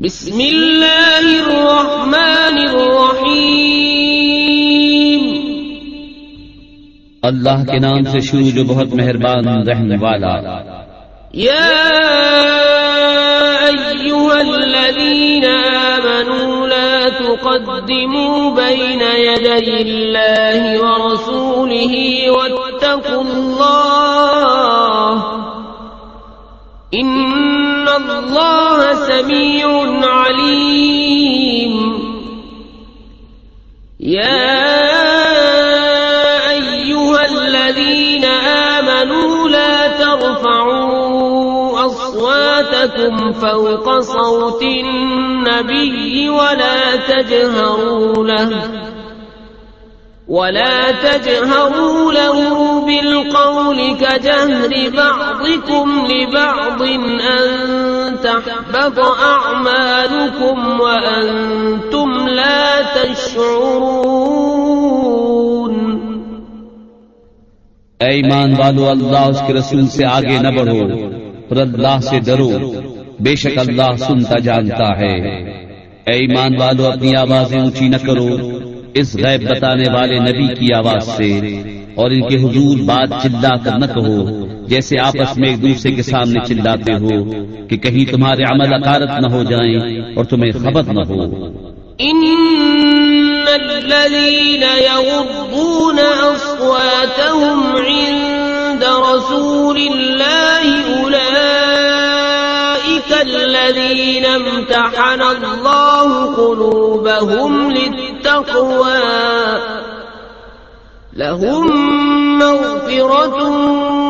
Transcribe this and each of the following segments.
بسم اللہ الرحمن الرحیم۔ اللہ کے نام سے شروع جو بہت مہربان رحمنے والا۔ یا ایوہا الذین آمنوا لا تقدموا بین یدی اللہ ورسولہ واتقوا اللہ۔ ان اللہ سمیع علیم یا ایوہا الذین آمنوا لا ترفعوا اصواتكم فوق صوت النبي ولا تجهروا له ولا تجهروا له بالقول كجهر بعضكم لبعض أن تحبط أعمالكم وأنتم لا تشعرون اے ایمان والو، اللہ اس کے رسول سے آگے نہ بڑھو اور اللہ سے ڈرو، بے شک اللہ سنتا جانتا ہے۔ اے ایمان والو، اپنی آوازیں اونچی نہ کرو، اس غیب بتانے والے نبی کی آواز سے، اور ان کے حضور بات چلا کر نہ کہو۔ جیسے آپس میں ایک دوسرے کے سامنے چلاتے ہو کہ کہیں تمہارے عمل اکارت نہ ہو جائیں اور تمہیں خبر نہ ہو۔ إن الذين يغضون أصواتهم عند رسول الله أولئك الذين امتحن الله قلوبهم للتقوى لهم مغفرة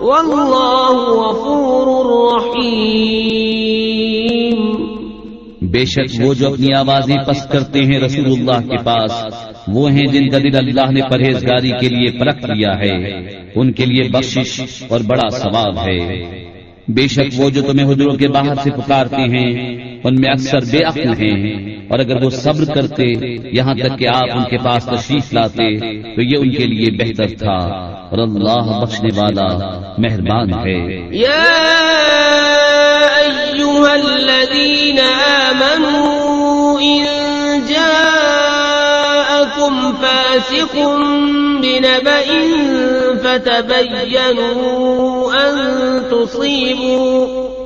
والله غفور رحيم بے شک وہ جو اپنی آوازیں پست کرتے ہیں رسول اللہ کے پاس، وہ ہیں جن کا دل اللہ نے پرہیزگاری کے لیے پرکھ لیا ہے۔ ان کے لیے بخشش اور بڑا ثواب ہے۔ بے شک وہ جو تمہیں حضروں کے باہر سے پکارتے ہیں ان میں اکثر بے عقل ہیں۔ اور اگر وہ صبر کرتے، یہاں تک کہ آپ ان کے پاس تشریف لاتے، تو یہ ان کے لیے بہتر تھا۔ اور اللہ بخشنے والا مہربان ہے۔ آمنوا فاسق بنبأ فتبينوا أن تصيبوا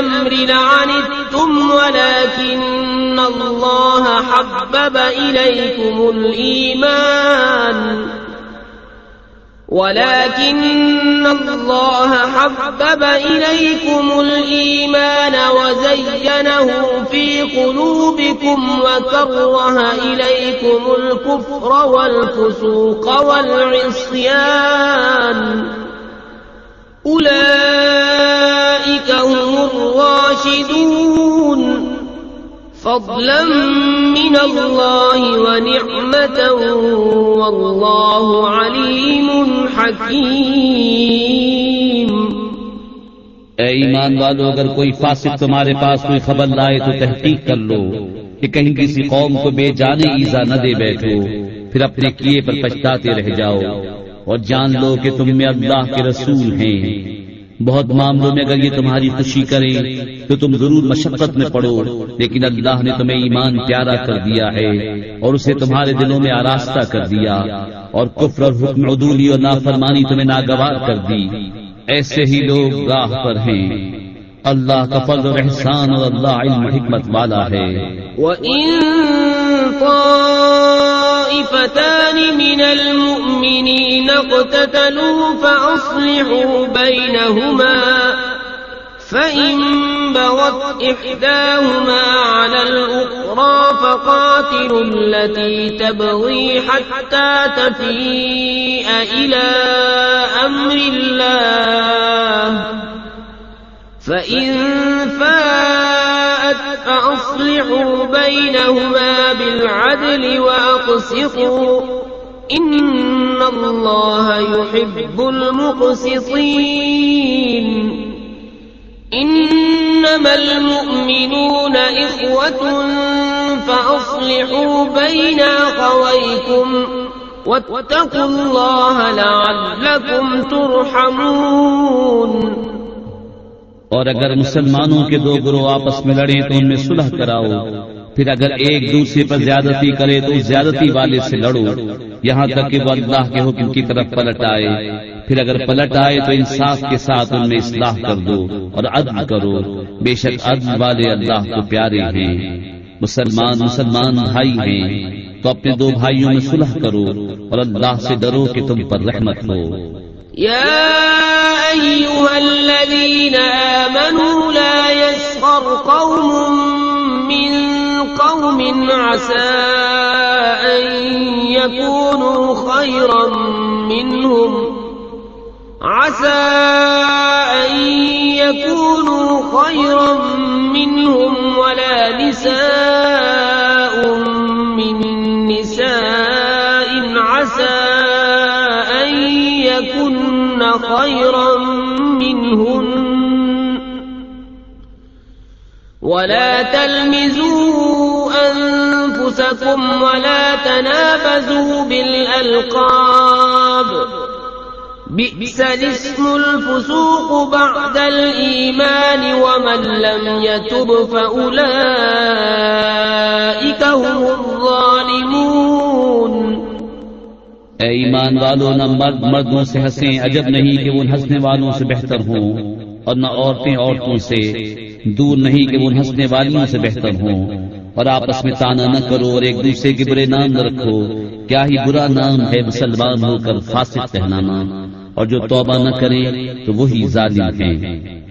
الأمر لعنتم ولكن الله حبب إليكم الإيمان. ولكن الله حبب إليكم الإيمان وزينه في قلوبكم وكره إليكم الكفر والفسوق والعصيان. أولئك الراشدون فضلا من الله ونعمة والله عليم حكيم. اے ایمان والو، اگر کوئی فاسق تمہارے پاس کوئی خبر لائے تو تحقیق کر لو کہ کہیں کسی قوم کو بے جانے ایزا نہ دے بیٹھو، پھر اپنے کیے پر پچھتاتے رہ جاؤ اور جان لو کہ تم میں اللہ کے رسول ہیں۔ بہت معاملوں میں اگر یہ تمہاری خوشی کریں تو تم ضرور مشقت میں پڑو، لیکن اللہ نے تمہیں ایمان پیارا کر دیا ہے اور اسے تمہارے دلوں میں آراستہ کر دیا اور کفر اور حکم عدولی اور نافرمانی تمہیں ناگوار کر دی۔ ایسے ہی لوگ راہ پر ہیں۔ اللہ کا فضل و احسان اور اللہ علم حکمت والا ہے۔ وَإِن طَائِفَتَانِ مِنَ بَيْنَهُمَا فَإِن بَغَتْ إِحْدَاهُمَا عَلَى الْأُخْرَى فَقَاتِلُوا الَّتِي تَبْغِي حَتَّى تَفِيءَ إِلَى أَمْرِ اللَّهِ فَإِن فَاءَتْ فَأَصْلِحُوا بَيْنَهُمَا بِالْعَدْلِ وَأَقْسِطُوا إِنَّ اللَّهَ يُحِبُّ الْمُقْسِطِينَ إِنَّمَا الْمُؤْمِنُونَ إِخْوَةٌ فَأَصْلِحُوا بَيْنَ أَخَوَيْكُمْ وَاتَّقُوا اللَّهَ لَعَلَّكُمْ تُرْحَمُونَ اور اگر مسلمانوں کے دو گروہ آپس میں لڑیں تو ان میں صلح کراؤ۔ پھر اگر ایک دوسرے پر زیادتی کرے تو اس زیادتی والے سے لڑو۔ یہاں تک کہ وہ اللہ کے حکم کی طرف پلٹ آئے پھر اگر پلٹ آئے تو انصاف کے ساتھ ان میں اصلاح کر دو اور عدل کرو۔ بے شک عدل والے اللہ کو پیارے ہیں۔ مسلمان مسلمان بھائی ہیں۔ تو اپنے دو بھائیوں میں صلح کرو اور اللہ سے ڈرو کہ تم پر رحمت ہو۔ يا أيها الذين آمنوا لا يسخر قوم من قوم عسى أن يكونوا خيرا منهم. عسى أن يكونوا خيرا منهم ولا نساء من نساء. عسى أن يكن خيرا منهن. ولا تلمزوا أنفسكم ولا تنابزوا بالألقاب. بئس الاسم الفسوق بعد الإيمان ومن لم يتب فأولئك هم الظالمون. اے ایمان والو نہ مرد مردوں سے ہنسیں، عجب نہیں کہ وہ ہنسنے والوں سے بہتر ہوں، اور نہ عورتیں عورتوں سے۔ دور نہیں کہ وہ ہنسنے والیوں سے بہتر ہوں۔ اور آپس میں تانا نہ کرو اور ایک دوسرے کے برے نام نہ رکھو۔ کیا ہی برا نام ہے مسلمان ہو کر فاسق کہلانا۔ اور جو توبہ نہ کرے تو وہی ظالم ہیں۔